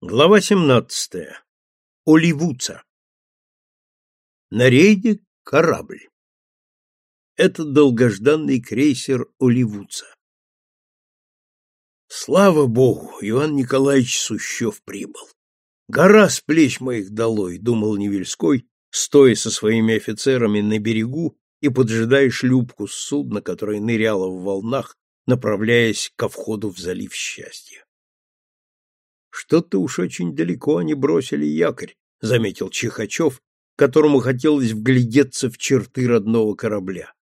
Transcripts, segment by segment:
Глава 17. Оливуца. На рейде корабль. Это долгожданный крейсер Оливуца. Слава богу, Иван Николаевич Сущев прибыл. Гора с плеч моих долой, думал Невельской, стоя со своими офицерами на берегу и поджидая шлюпку с судна, которое ныряло в волнах, направляясь ко входу в залив счастья. Что-то уж очень далеко они бросили якорь, заметил Чихачев, которому хотелось вглядеться в черты родного корабля.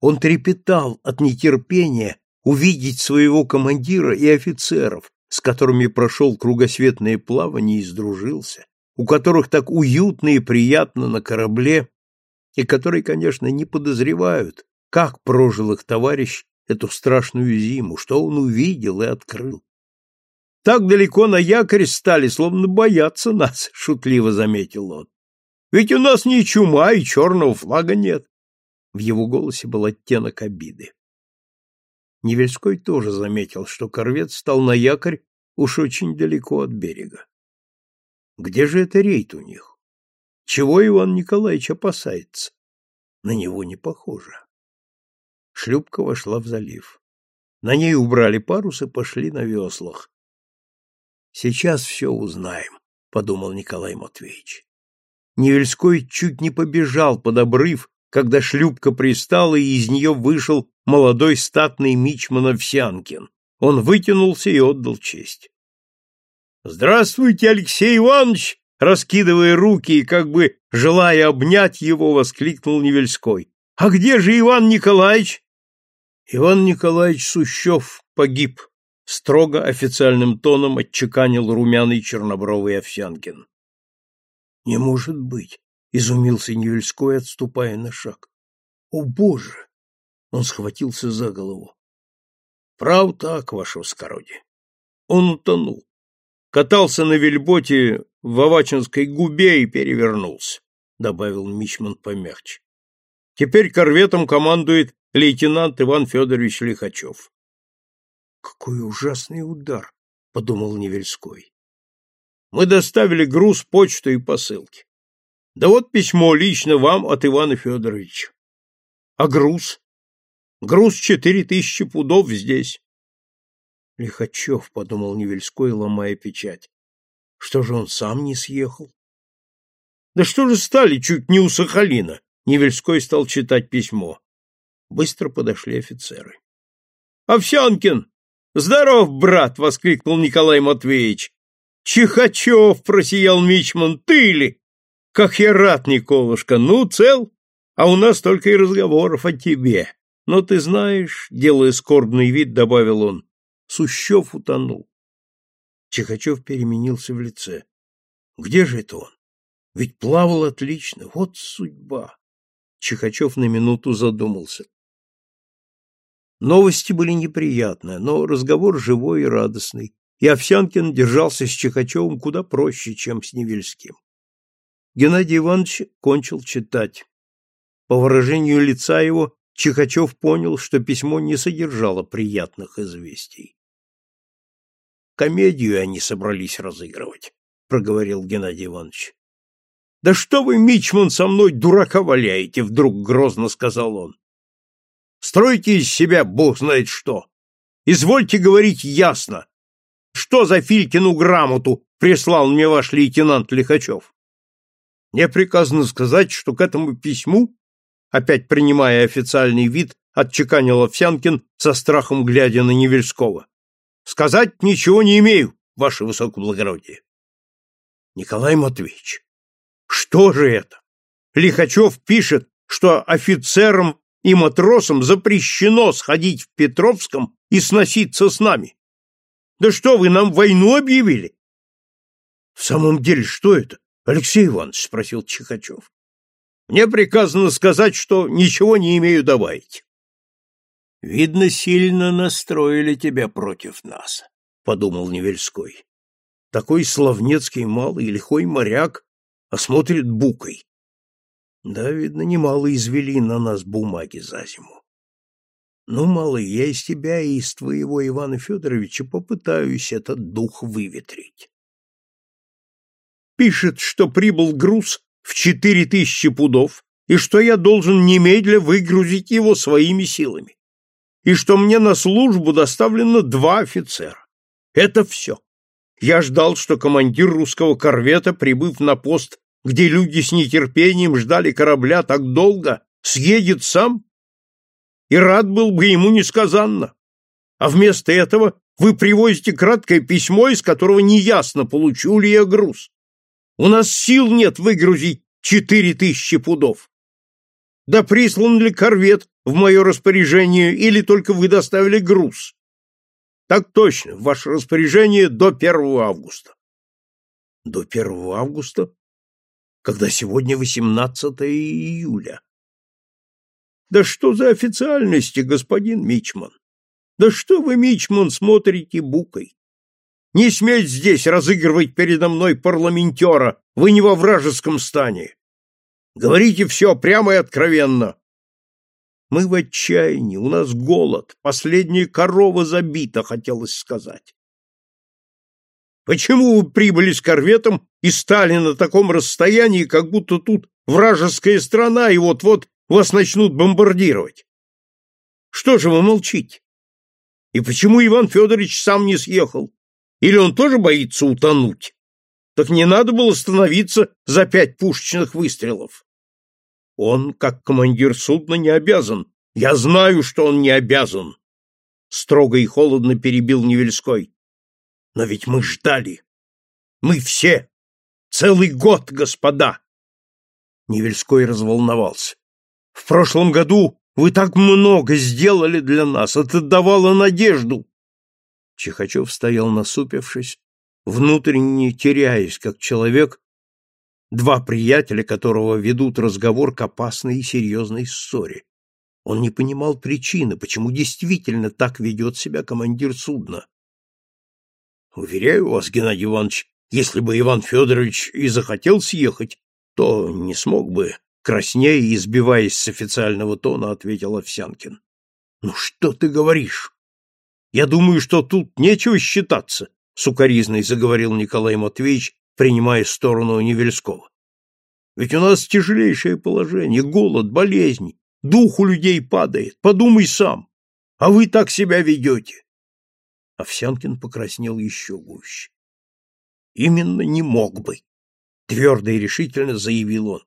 Он трепетал от нетерпения увидеть своего командира и офицеров, с которыми прошел кругосветное плавание и сдружился, у которых так уютно и приятно на корабле, и которые, конечно, не подозревают, как прожил их товарищ эту страшную зиму, что он увидел и открыл. Так далеко на якорь стали, словно боятся нас, — шутливо заметил он. Ведь у нас ни чума, и черного флага нет. В его голосе был оттенок обиды. Невельской тоже заметил, что корвет стал на якорь уж очень далеко от берега. Где же это рейд у них? Чего Иван Николаевич опасается? На него не похоже. Шлюпка вошла в залив. На ней убрали парус и пошли на веслах. Сейчас все узнаем, подумал Николай Матвеевич. Невельской чуть не побежал под обрыв, когда шлюпка пристала, и из нее вышел молодой статный мичман Овсянкин. Он вытянулся и отдал честь. «Здравствуйте, Алексей Иванович!» Раскидывая руки и как бы желая обнять его, воскликнул Невельской. «А где же Иван Николаевич?» «Иван Николаевич Сущев погиб», строго официальным тоном отчеканил румяный чернобровый Овсянкин. Не может быть, изумился Невельской, отступая на шаг. О, боже! Он схватился за голову. Прав так, ваше воскородие. Он утонул. Катался на вельботе в Авачинской губе и перевернулся, добавил Мичман помягче. Теперь корветом командует лейтенант Иван Федорович Лихачев. Какой ужасный удар, подумал Невельской. Мы доставили груз, почту и посылки. Да вот письмо лично вам от Ивана Федоровича. А груз? Груз четыре тысячи пудов здесь. Лихачев, подумал Невельской, ломая печать. Что же он сам не съехал? Да что же стали чуть не у Сахалина? Невельской стал читать письмо. Быстро подошли офицеры. Овсянкин, Здоров, брат! воскликнул Николай Матвеевич. Чихачев, просиял Мичман, ты ли? Как я рад, Николушка, ну, цел? А у нас только и разговоров о тебе. Но ты знаешь, делая скорбный вид, добавил он, Сущев утонул. Чихачев переменился в лице. Где же это он? Ведь плавал отлично, вот судьба. Чихачев на минуту задумался. Новости были неприятные, но разговор живой и радостный, и Овсянкин держался с Чехачевым куда проще, чем с Невельским. Геннадий Иванович кончил читать. По выражению лица его Чехачев понял, что письмо не содержало приятных известий. «Комедию они собрались разыгрывать», — проговорил Геннадий Иванович. «Да что вы, Мичман, со мной дурака валяете?» — вдруг грозно сказал он. Стройте из себя бог знает что. Извольте говорить ясно. Что за Филькину грамоту прислал мне ваш лейтенант Лихачев? Мне приказано сказать, что к этому письму, опять принимая официальный вид, отчеканил Овсянкин со страхом глядя на Невельского. Сказать ничего не имею, ваше высокоблагородие. Николай Матвеевич, что же это? Лихачев пишет, что офицерам и матросам запрещено сходить в Петровском и сноситься с нами. Да что вы нам войну объявили? В самом деле, что это? Алексей Иванович спросил Чихачев. Мне приказано сказать, что ничего не имею добавить. Видно, сильно настроили тебя против нас, подумал Невельской. Такой славнецкий малый лихой моряк, осмотрит букой. Да, видно, немало извели на нас бумаги за зиму. Ну, малый, я из тебя и из твоего Ивана Федоровича попытаюсь этот дух выветрить. Пишет, что прибыл груз в четыре тысячи пудов и что я должен немедля выгрузить его своими силами, и что мне на службу доставлено два офицера. Это все. Я ждал, что командир русского корвета, прибыв на пост, где люди с нетерпением ждали корабля так долго, съедет сам, и рад был бы ему несказанно. А вместо этого вы привозите краткое письмо, из которого неясно, получу ли я груз. У нас сил нет выгрузить четыре тысячи пудов. Да прислан ли корвет в мое распоряжение, или только вы доставили груз? Так точно, ваше распоряжение до 1 августа. До 1 августа? Когда сегодня 18 июля. Да что за официальности, господин Мичман? Да что вы, Мичман, смотрите букой? Не сметь здесь разыгрывать передо мной парламентера, вы не во вражеском стане. Говорите все прямо и откровенно. Мы в отчаянии, у нас голод, последняя корова забита, хотелось сказать. Почему вы прибыли с корветом и стали на таком расстоянии, как будто тут вражеская страна, и вот-вот вас начнут бомбардировать? Что же вы молчите? И почему Иван Федорович сам не съехал? Или он тоже боится утонуть? Так не надо было становиться за пять пушечных выстрелов. Он, как командир судна, не обязан. Я знаю, что он не обязан. Строго и холодно перебил Невельской. Но ведь мы ждали. Мы все. Целый год, господа. Невельской разволновался. В прошлом году вы так много сделали для нас, это давало надежду. Чихачев стоял насупившись, внутренне теряясь, как человек, два приятеля которого ведут разговор к опасной и серьезной ссоре. Он не понимал причины, почему действительно так ведет себя командир судна. Уверяю вас, Геннадий Иванович, если бы Иван Федорович и захотел съехать, то не смог бы, краснея и избиваясь с официального тона, ответил Овсянкин. Ну что ты говоришь? Я думаю, что тут нечего считаться, сукаризной заговорил Николай Матвеевич, принимая сторону Невельского. Ведь у нас тяжелейшее положение, голод, болезни, дух у людей падает, подумай сам. А вы так себя ведете. Овсянкин покраснел еще гуще. Именно не мог бы, твердо и решительно заявил он.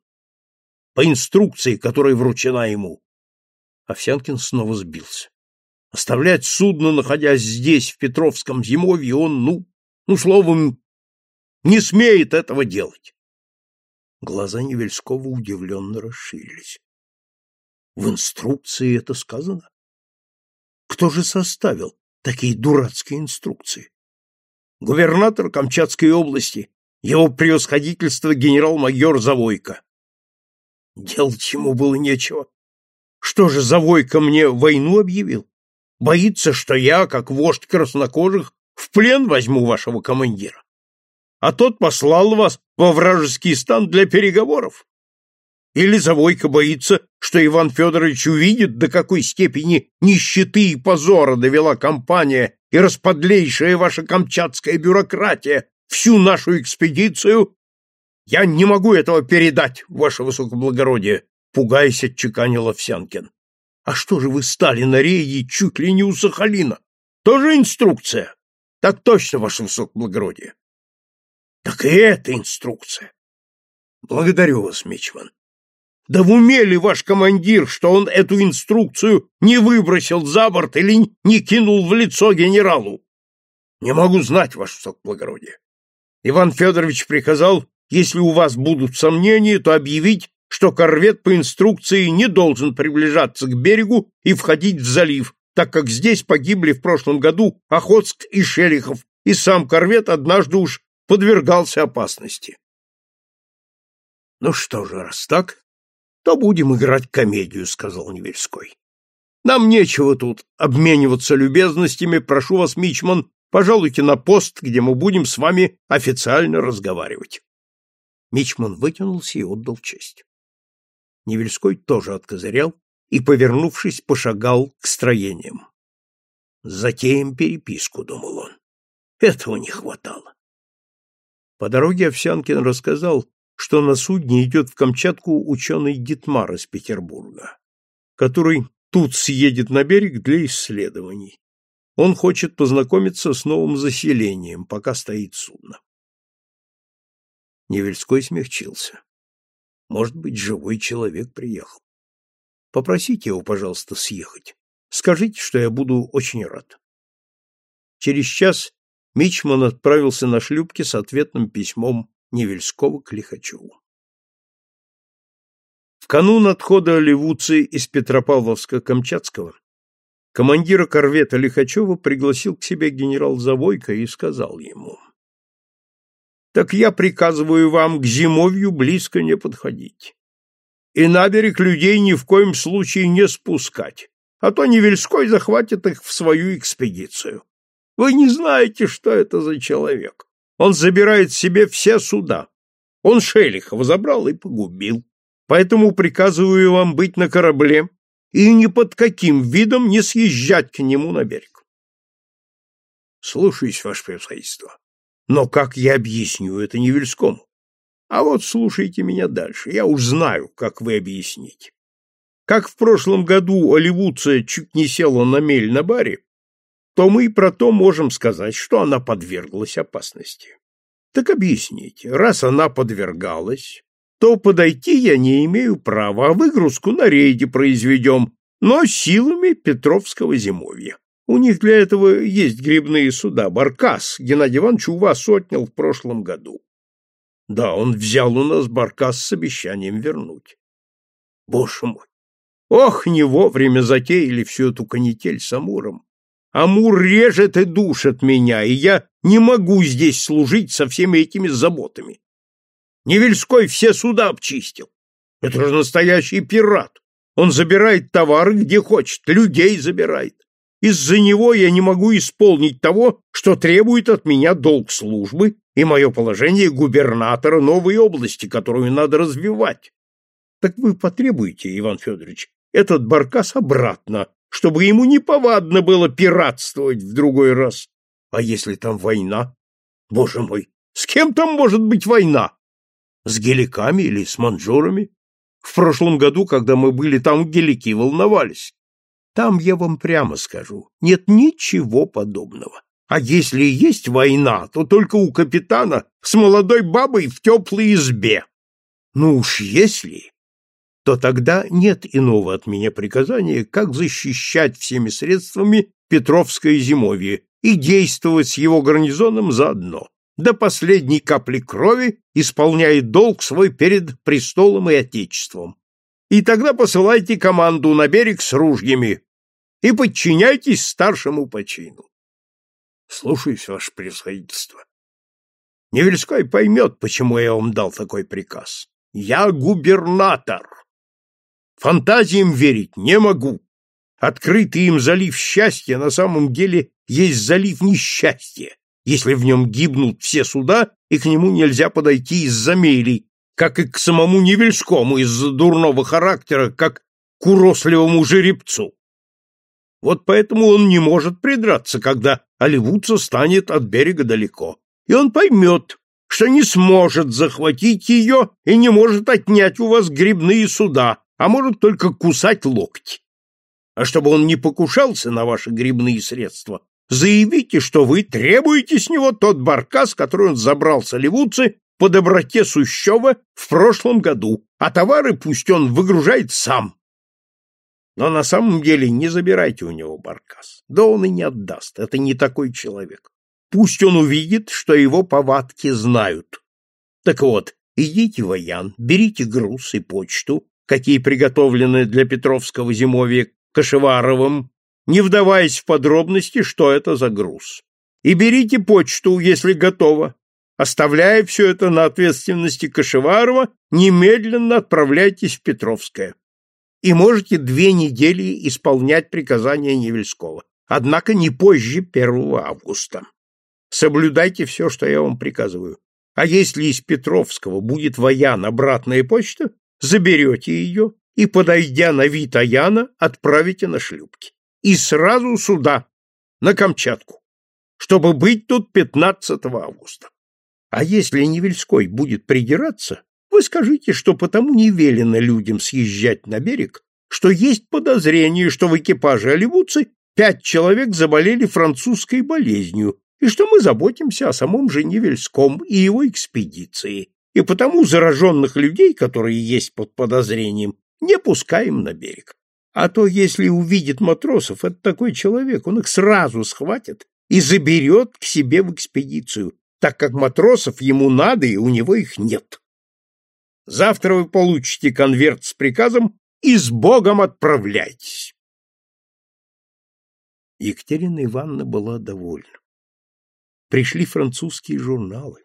По инструкции, которая вручена ему. Овсянкин снова сбился. Оставлять судно, находясь здесь, в Петровском зимовье, он, ну, ну, словом, не смеет этого делать. Глаза Невельского удивленно расширились. В инструкции это сказано? Кто же составил такие дурацкие инструкции? Губернатор Камчатской области, его превосходительство генерал-майор Завойко. Делать ему было нечего. Что же Завойко мне войну объявил? Боится, что я, как вождь краснокожих, в плен возьму вашего командира а тот послал вас во вражеский стан для переговоров? Или Завойко боится, что Иван Федорович увидит, до какой степени нищеты и позора довела компания и расподлейшая ваша камчатская бюрократия всю нашу экспедицию? Я не могу этого передать, ваше высокоблагородие, пугаясь, отчеканил Овсянкин. А что же вы стали на рейде чуть ли не у Сахалина? Тоже инструкция? Так точно, ваше высокоблагородие. Так и это инструкция. Благодарю вас, Мичман. Да в уме ли ваш командир, что он эту инструкцию не выбросил за борт или не кинул в лицо генералу? Не могу знать, ваше высокоблагородие. Иван Федорович приказал, если у вас будут сомнения, то объявить, что корвет по инструкции не должен приближаться к берегу и входить в залив, так как здесь погибли в прошлом году Охотск и Шелихов, и сам корвет однажды уж подвергался опасности. Ну что же, раз так, то будем играть комедию, сказал Невельской. Нам нечего тут обмениваться любезностями, прошу вас, Мичман, пожалуйте на пост, где мы будем с вами официально разговаривать. Мичман вытянулся и отдал честь. Невельской тоже откозырял и, повернувшись, пошагал к строениям. Затеем переписку, думал он. Этого не хватало. По дороге Овсянкин рассказал, что на судне идет в Камчатку ученый Дитмар из Петербурга, который тут съедет на берег для исследований. Он хочет познакомиться с новым заселением, пока стоит судно. Невельской смягчился. Может быть, живой человек приехал. Попросите его, пожалуйста, съехать. Скажите, что я буду очень рад. Через час Мичман отправился на шлюпке с ответным письмом Невельского к Лихачеву. В канун отхода Левуции из Петропавловска-Камчатского командира корвета Лихачева пригласил к себе генерал Завойко и сказал ему, «Так я приказываю вам к зимовью близко не подходить, и на берег людей ни в коем случае не спускать, а то Невельской захватит их в свою экспедицию. Вы не знаете, что это за человек. Он забирает себе все суда. Он Шелихова забрал и погубил. Поэтому приказываю вам быть на корабле и ни под каким видом не съезжать к нему на берег. Слушаюсь, ваше превосходительство. Но как я объясню это Невельскому? А вот слушайте меня дальше. Я уж знаю, как вы объясните. Как в прошлом году Оливуция чуть не села на мель на баре, то мы и про то можем сказать, что она подверглась опасности. Так объясните, раз она подвергалась, то подойти я не имею права, а выгрузку на рейде произведем, но силами Петровского зимовья. У них для этого есть грибные суда. Баркас Геннадий Иванович у вас отнял в прошлом году. Да, он взял у нас Баркас с обещанием вернуть. Боже мой! Ох, не вовремя затеяли всю эту канитель с Амуром. Амур режет и душит меня, и я не могу здесь служить со всеми этими заботами. Невельской все суда обчистил. Это же настоящий пират. Он забирает товары где хочет, людей забирает. Из-за него я не могу исполнить того, что требует от меня долг службы и мое положение губернатора новой области, которую надо развивать. Так вы потребуете, Иван Федорович, этот баркас обратно, чтобы ему неповадно было пиратствовать в другой раз. А если там война? Боже мой, с кем там может быть война? С геликами или с манжурами? В прошлом году, когда мы были там, гелики волновались. Там, я вам прямо скажу, нет ничего подобного. А если есть война, то только у капитана с молодой бабой в теплой избе. Ну уж если, то тогда нет иного от меня приказания, как защищать всеми средствами Петровское зимовье и действовать с его гарнизоном заодно, до последней капли крови исполняя долг свой перед престолом и отечеством. И тогда посылайте команду на берег с ружьями и подчиняйтесь старшему по чину. Слушаюсь, ваше превосходительство. Невельской поймет, почему я вам дал такой приказ. Я губернатор. Фантазиям верить не могу. Открытый им залив счастья на самом деле есть залив несчастья, если в нем гибнут все суда, и к нему нельзя подойти из-за мелей, как и к самому Невельскому из-за дурного характера, как к уросливому жеребцу. Вот поэтому он не может придраться, когда Оливудца станет от берега далеко. И он поймет, что не сможет захватить ее и не может отнять у вас грибные суда, а может только кусать локти. А чтобы он не покушался на ваши грибные средства, заявите, что вы требуете с него тот баркас, который он забрал с оливудцы по доброте Сущева в прошлом году, а товары пусть он выгружает сам. Но на самом деле не забирайте у него баркас. Да он и не отдаст, это не такой человек. Пусть он увидит, что его повадки знают. Так вот, идите в Аян, берите груз и почту, какие приготовлены для Петровского зимовья Кашеваровым, не вдаваясь в подробности, что это за груз. И берите почту, если готово. Оставляя все это на ответственности Кашеварова, немедленно отправляйтесь в Петровское. И можете две недели исполнять приказания Невельского, однако не позже 1 августа. Соблюдайте все, что я вам приказываю. А если из Петровского будет воян обратная почта, заберете ее и, подойдя на вид Аяна, отправите на шлюпки. И сразу сюда, на Камчатку, чтобы быть тут 15 августа. А если Невельской будет придираться, вы скажите, что потому не велено людям съезжать на берег, что есть подозрение, что в экипаже оливудцы пять человек заболели французской болезнью, и что мы заботимся о самом же Невельском и его экспедиции, и потому зараженных людей, которые есть под подозрением, не пускаем на берег. А то, если увидит матросов, это такой человек, он их сразу схватит и заберет к себе в экспедицию, так как матросов ему надо, и у него их нет. Завтра вы получите конверт с приказом и с Богом отправляйтесь. Екатерина Ивановна была довольна. Пришли французские журналы,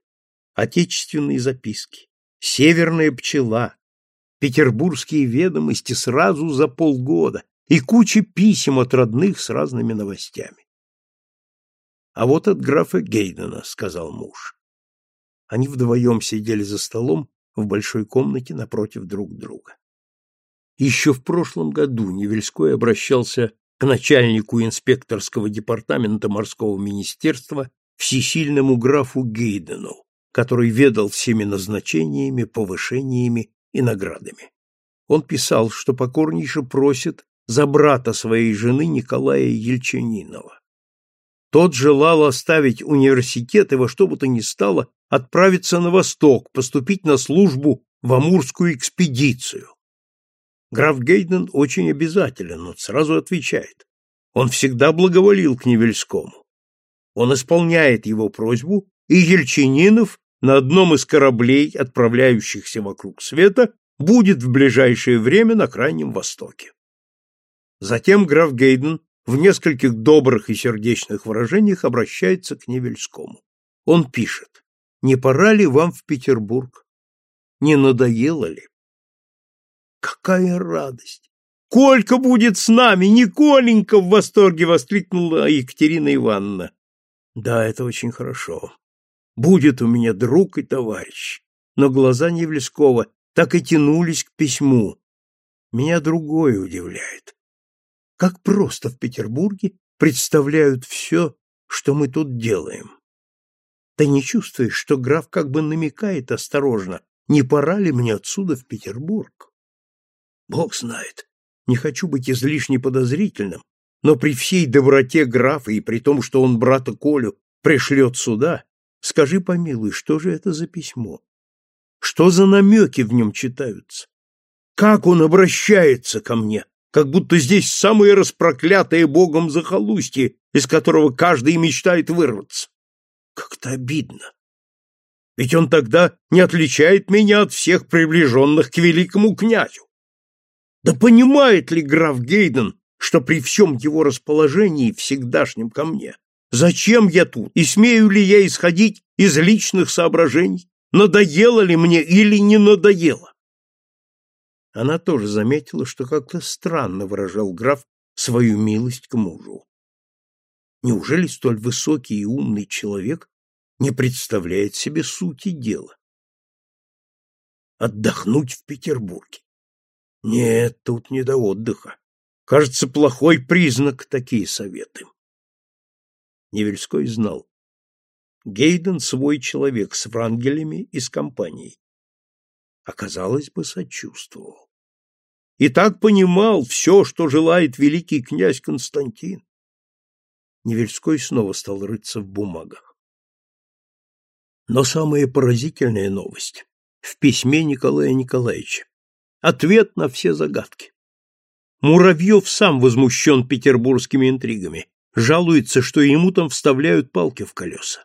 отечественные записки, северная пчела, петербургские ведомости сразу за полгода и куча писем от родных с разными новостями. А вот от графа Гейдена, сказал муж. Они вдвоем сидели за столом в большой комнате напротив друг друга. Еще в прошлом году Невельской обращался к начальнику инспекторского департамента морского министерства всесильному графу Гейдену, который ведал всеми назначениями, повышениями и наградами. Он писал, что покорнейше просит за брата своей жены Николая Ельчанинова. Тот желал оставить университет и во что бы то ни стало отправиться на восток, поступить на службу в Амурскую экспедицию. Граф Гейден очень обязателен, он сразу отвечает. Он всегда благоволил к Невельскому. Он исполняет его просьбу, и Ельчининов на одном из кораблей, отправляющихся вокруг света, будет в ближайшее время на Крайнем Востоке. Затем граф Гейден в нескольких добрых и сердечных выражениях обращается к Невельскому. Он пишет, «Не пора ли вам в Петербург? Не надоело ли?» Какая радость! Колька будет с нами! Николенька в восторге воскликнула Екатерина Ивановна. Да, это очень хорошо. Будет у меня друг и товарищ. Но глаза Невлескова так и тянулись к письму. Меня другое удивляет. Как просто в Петербурге представляют все, что мы тут делаем. Ты не чувствуешь, что граф как бы намекает осторожно, не пора ли мне отсюда в Петербург? Бог знает. Не хочу быть излишне подозрительным, но при всей доброте графа и при том, что он брата Колю пришлет сюда, Скажи, помилуй, что же это за письмо? Что за намеки в нем читаются? Как он обращается ко мне, как будто здесь самое распроклятое Богом захолустье, из которого каждый мечтает вырваться. Как-то обидно. Ведь он тогда не отличает меня от всех приближенных к великому князю. Да понимает ли граф Гейден, что при всем его расположении всегдашнем ко мне Зачем я тут? И смею ли я исходить из личных соображений? Надоело ли мне или не надоело? Она тоже заметила, что как-то странно выражал граф свою милость к мужу. Неужели столь высокий и умный человек не представляет себе сути дела? Отдохнуть в Петербурге? Нет, тут не до отдыха. Кажется, плохой признак такие советы. Невельской знал. Гейден свой человек с врангелями и с компанией. Оказалось бы, сочувствовал. И так понимал все, что желает великий князь Константин. Невельской снова стал рыться в бумагах. Но самая поразительная новость в письме Николая Николаевича. Ответ на все загадки. Муравьев сам возмущен петербургскими интригами жалуется, что ему там вставляют палки в колеса,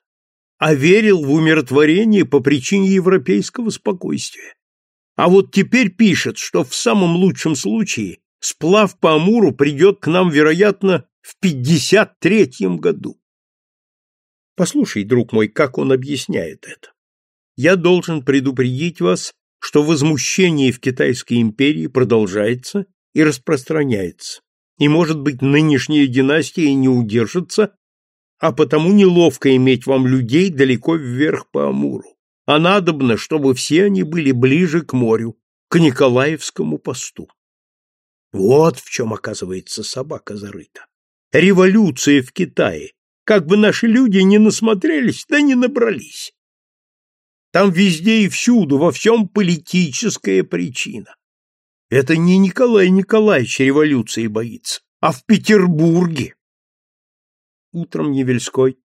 а верил в умиротворение по причине европейского спокойствия. А вот теперь пишет, что в самом лучшем случае сплав по Амуру придет к нам, вероятно, в 53-м году. Послушай, друг мой, как он объясняет это. Я должен предупредить вас, что возмущение в Китайской империи продолжается и распространяется и, может быть, нынешняя династия не удержится, а потому неловко иметь вам людей далеко вверх по Амуру, а надобно, чтобы все они были ближе к морю, к Николаевскому посту. Вот в чем, оказывается, собака зарыта. Революция в Китае. Как бы наши люди не насмотрелись, да не набрались. Там везде и всюду, во всем политическая причина. Это не Николай Николаевич революции боится, а в Петербурге. Утром Невельской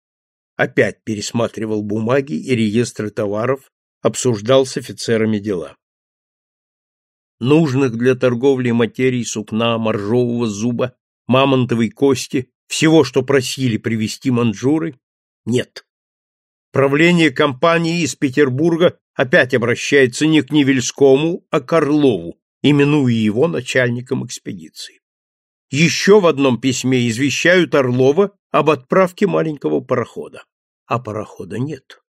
опять пересматривал бумаги и реестры товаров, обсуждал с офицерами дела. Нужных для торговли материй сукна, моржового зуба, мамонтовой кости, всего, что просили привезти манжуры, нет. Правление компании из Петербурга опять обращается не к Невельскому, а к Орлову, именуя его начальником экспедиции. Еще в одном письме извещают Орлова об отправке маленького парохода. А парохода нет.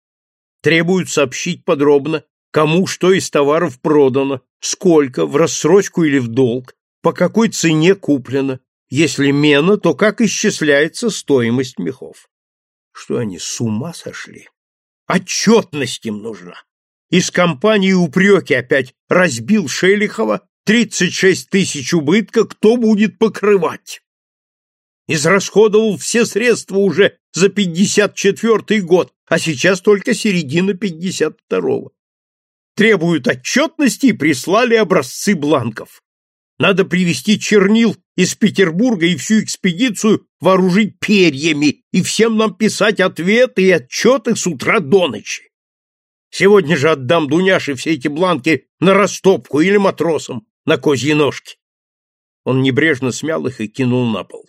Требуют сообщить подробно, кому что из товаров продано, сколько, в рассрочку или в долг, по какой цене куплено, если мена, то как исчисляется стоимость мехов. Что они с ума сошли? Отчетность им нужна. Из компании упреки опять разбил Шелихова, 36 тысяч убытка, кто будет покрывать? Израсходовал все средства уже за 54 год, а сейчас только середина 52-го. Требуют отчетности и прислали образцы бланков. Надо привезти чернил из Петербурга и всю экспедицию вооружить перьями и всем нам писать ответы и отчеты с утра до ночи. Сегодня же отдам Дуняше все эти бланки на растопку или матросам на козьи ножки. Он небрежно смял их и кинул на пол.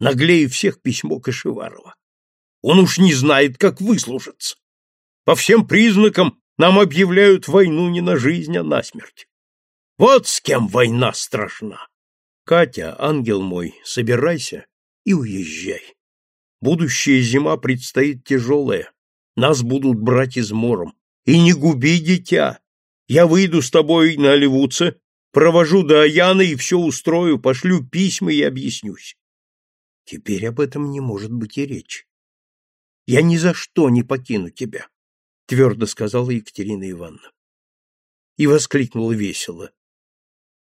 Наглее всех письмо Кашеварова. Он уж не знает, как выслужиться. По всем признакам нам объявляют войну не на жизнь, а на смерть. Вот с кем война страшна. Катя, ангел мой, собирайся и уезжай. Будущая зима предстоит тяжелая. Нас будут брать измором. И не губи дитя. Я выйду с тобой на Оливуце, провожу до Аяны и все устрою, пошлю письма и объяснюсь. Теперь об этом не может быть и речи. Я ни за что не покину тебя, твердо сказала Екатерина Ивановна. И воскликнула весело.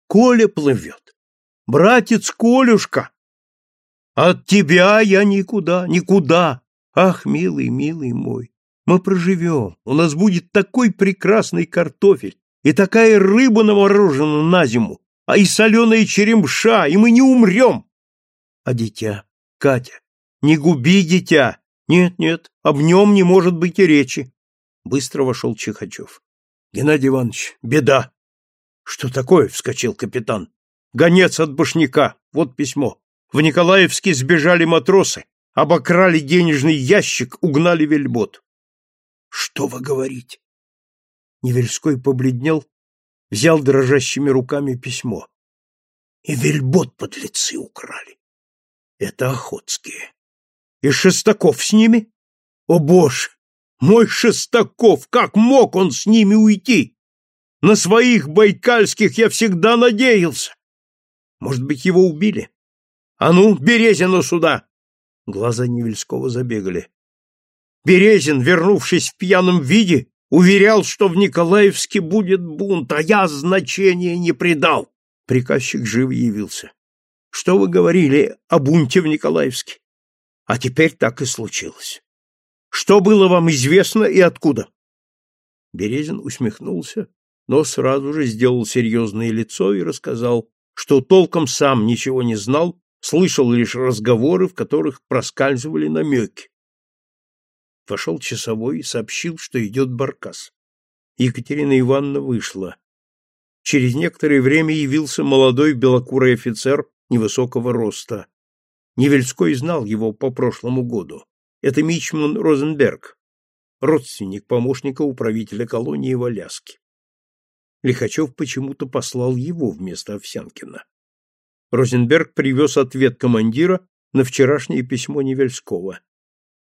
Коля плывет. Братец Колюшка! От тебя я никуда, никуда. Ах, милый, милый мой, мы проживем. У нас будет такой прекрасный картофель и такая рыба наморожена на зиму, а и соленая черемша, и мы не умрем. А дитя, Катя, не губи дитя. Нет, нет, об нем не может быть и речи. Быстро вошел Чихачев. Геннадий Иванович, беда. Что такое? вскочил капитан. Гонец от башняка. Вот письмо. В Николаевске сбежали матросы, обокрали денежный ящик, угнали вельбот. Что вы говорите? Невельской побледнел, взял дрожащими руками письмо. И вельбот подлецы украли. Это охотские. И Шестаков с ними? О, боже! Мой Шестаков! Как мог он с ними уйти? На своих байкальских я всегда надеялся. Может быть, его убили? А ну, Березину сюда! Глаза Невельского забегали. Березин, вернувшись в пьяном виде, уверял, что в Николаевске будет бунт, а я значения не придал. Приказчик живо явился. Что вы говорили о бунте в Николаевске? А теперь так и случилось. Что было вам известно и откуда? Березин усмехнулся, но сразу же сделал серьезное лицо и рассказал, что толком сам ничего не знал, слышал лишь разговоры, в которых проскальзывали намеки. Вошел часовой и сообщил, что идет баркас. Екатерина Ивановна вышла. Через некоторое время явился молодой белокурый офицер невысокого роста. Невельской знал его по прошлому году. Это Мичман Розенберг, родственник помощника управителя колонии в Аляске. Лихачев почему-то послал его вместо Овсянкина. Розенберг привез ответ командира на вчерашнее письмо Невельского.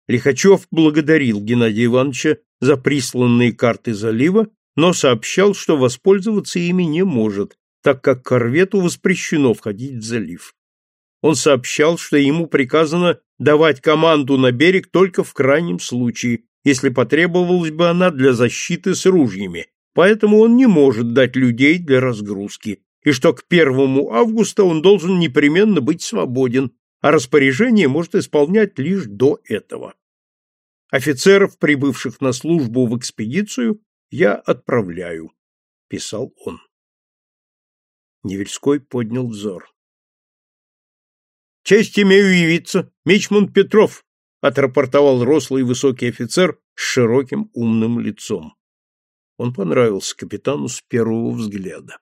Лихачев благодарил Геннадия Ивановича за присланные карты залива, но сообщал, что воспользоваться ими не может, так как корвету воспрещено входить в залив. Он сообщал, что ему приказано давать команду на берег только в крайнем случае, если потребовалась бы она для защиты с ружьями, поэтому он не может дать людей для разгрузки, и что к первому августа он должен непременно быть свободен, а распоряжение может исполнять лишь до этого. Офицеров, прибывших на службу в экспедицию, я отправляю, писал он. Невельской поднял взор. Честь имею явиться, Мичман Петров, отрапортовал рослый высокий офицер с широким умным лицом. Он понравился капитану с первого взгляда.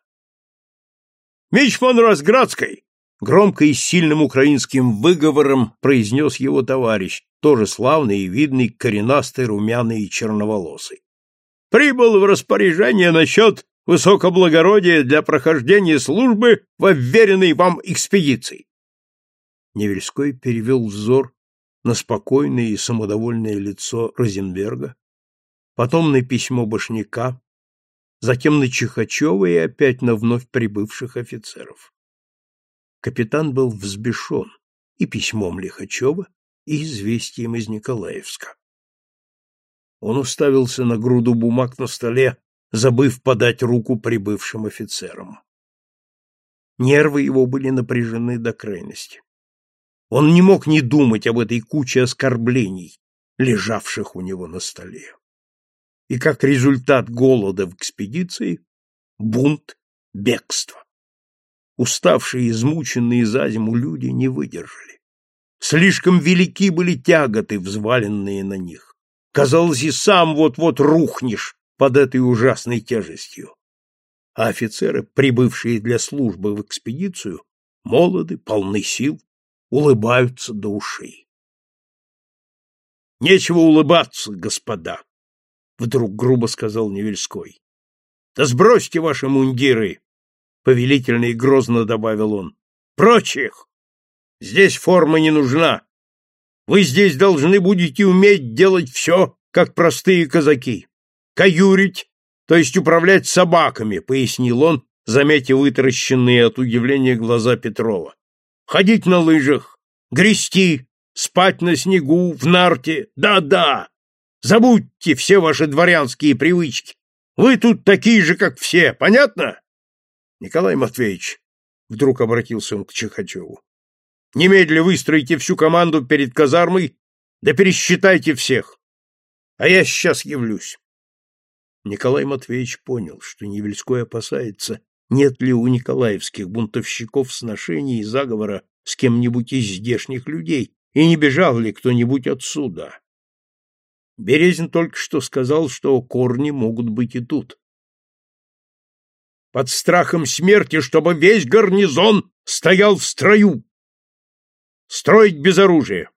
Мичман Разградской, громко и сильным украинским выговором произнес его товарищ, тоже славный и видный, коренастый, румяный и черноволосый. Прибыл в распоряжение насчет высокоблагородия для прохождения службы в вверенной вам экспедиции. Невельской перевел взор на спокойное и самодовольное лицо Розенберга, потом на письмо Башняка, затем на Чихачева и опять на вновь прибывших офицеров. Капитан был взбешен и письмом Лихачева, и известием из Николаевска. Он уставился на груду бумаг на столе, забыв подать руку прибывшим офицерам. Нервы его были напряжены до крайности. Он не мог не думать об этой куче оскорблений, лежавших у него на столе. И как результат голода в экспедиции — бунт, бегство. Уставшие, измученные за зиму люди не выдержали. Слишком велики были тяготы, взваленные на них. Казалось, и сам вот-вот рухнешь под этой ужасной тяжестью. А офицеры, прибывшие для службы в экспедицию, молоды, полны сил, улыбаются до ушей. Нечего улыбаться, господа, вдруг грубо сказал Невельской. Да сбросьте ваши мундиры, повелительно и грозно добавил он. Прочих! Здесь форма не нужна. Вы здесь должны будете уметь делать все, как простые казаки. Каюрить, то есть управлять собаками, пояснил он, заметив вытаращенные от удивления глаза Петрова. Ходить на лыжах, грести, спать на снегу, в нарте. Да-да. Забудьте все ваши дворянские привычки. Вы тут такие же, как все, понятно? Николай Матвеевич, вдруг обратился он к Чехачеву. Немедля выстроите всю команду перед казармой, да пересчитайте всех. А я сейчас явлюсь. Николай Матвеевич понял, что Невельской опасается, нет ли у николаевских бунтовщиков сношений и заговора с кем-нибудь из здешних людей, и не бежал ли кто-нибудь отсюда. Березин только что сказал, что корни могут быть и тут. Под страхом смерти, чтобы весь гарнизон стоял в строю, Строить без оружия.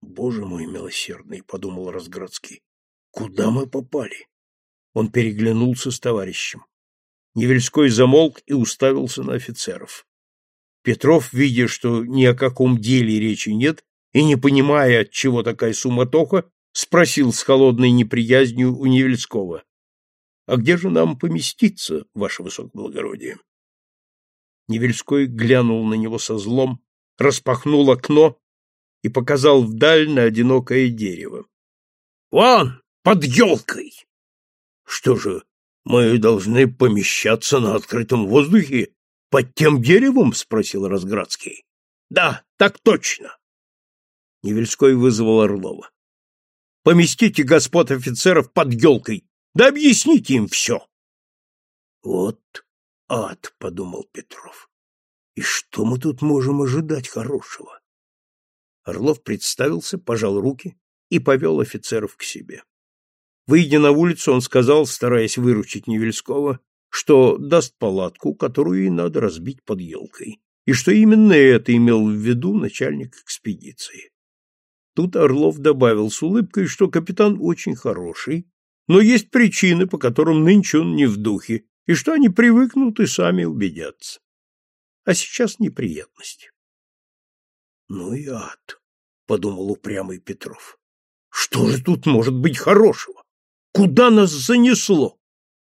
Боже мой милосердный, подумал Разградский. Куда мы попали? Он переглянулся с товарищем. Невельской замолк и уставился на офицеров. Петров, видя, что ни о каком деле речи нет, и не понимая, от чего такая суматоха, спросил с холодной неприязнью у Невельского. — А где же нам поместиться, ваше высокоблагородие? Невельской глянул на него со злом, распахнул окно и показал вдаль на одинокое дерево. «Вон, под елкой!» «Что же, мы должны помещаться на открытом воздухе под тем деревом?» — спросил Разградский. «Да, так точно!» Невельской вызвал Орлова. «Поместите господ офицеров под елкой, да объясните им все!» «Вот ад!» — подумал Петров. И что мы тут можем ожидать хорошего? Орлов представился, пожал руки и повел офицеров к себе. Выйдя на улицу, он сказал, стараясь выручить Невельского, что даст палатку, которую и надо разбить под елкой, и что именно это имел в виду начальник экспедиции. Тут Орлов добавил с улыбкой, что капитан очень хороший, но есть причины, по которым нынче он не в духе, и что они привыкнут и сами убедятся а сейчас неприятности. Ну и ад, подумал упрямый Петров. Что же тут может быть хорошего? Куда нас занесло?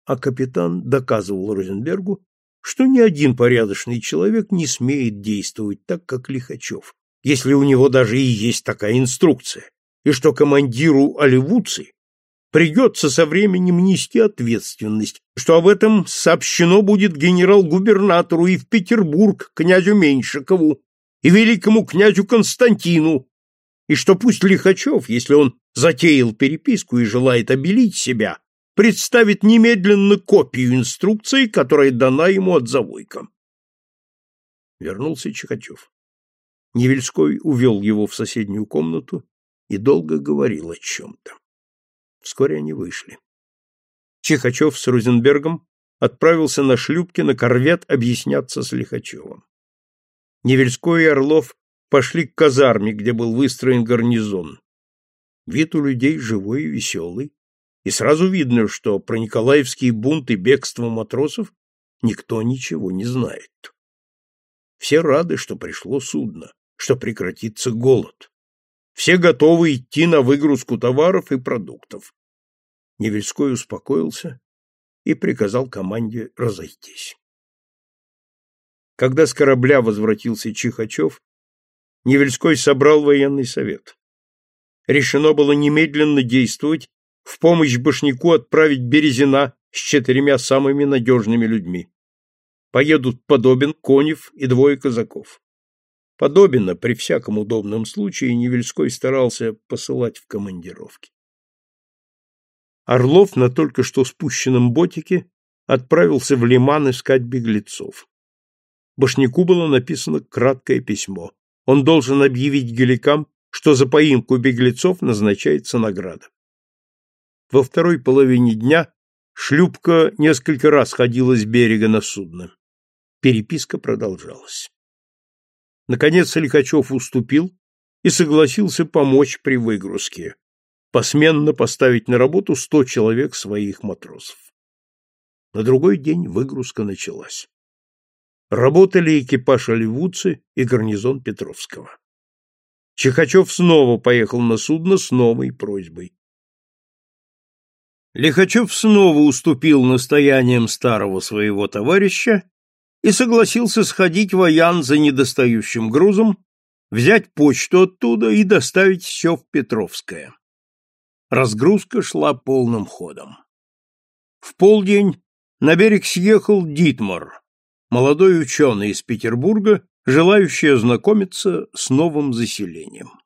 А капитан доказывал Розенбергу, что ни один порядочный человек не смеет действовать так, как Лихачев, если у него даже и есть такая инструкция, и что командиру Оливуци придется со временем нести ответственность, что об этом сообщено будет генерал-губернатору и в Петербург князю Меньшикову и великому князю Константину, и что пусть Лихачев, если он затеял переписку и желает обелить себя, представит немедленно копию инструкции, которая дана ему от завойка. Вернулся Чехачев. Невельской увел его в соседнюю комнату и долго говорил о чем-то. Вскоре они вышли. Чехачев с Розенбергом отправился на шлюпке на корвет объясняться с Лихачевым. Невельской и Орлов пошли к казарме, где был выстроен гарнизон. Вид у людей живой и веселый, и сразу видно, что про Николаевский бунт и бегство матросов никто ничего не знает. Все рады, что пришло судно, что прекратится голод. Все готовы идти на выгрузку товаров и продуктов. Невельской успокоился и приказал команде разойтись. Когда с корабля возвратился Чихачев, Невельской собрал военный совет. Решено было немедленно действовать, в помощь Башняку отправить Березина с четырьмя самыми надежными людьми. Поедут Подобин, Конев и двое казаков. Подобина при всяком удобном случае Невельской старался посылать в командировки. Орлов на только что спущенном ботике отправился в Лиман искать беглецов. Башняку было написано краткое письмо. Он должен объявить геликам, что за поимку беглецов назначается награда. Во второй половине дня шлюпка несколько раз ходила с берега на судно. Переписка продолжалась. Наконец Лихачев уступил и согласился помочь при выгрузке, посменно поставить на работу сто человек своих матросов. На другой день выгрузка началась. Работали экипаж Оливудцы и гарнизон Петровского. Чехачев снова поехал на судно с новой просьбой. Лихачев снова уступил настояниям старого своего товарища и согласился сходить в Аян за недостающим грузом, взять почту оттуда и доставить все в Петровское. Разгрузка шла полным ходом. В полдень на берег съехал Дитмар, молодой ученый из Петербурга, желающий ознакомиться с новым заселением.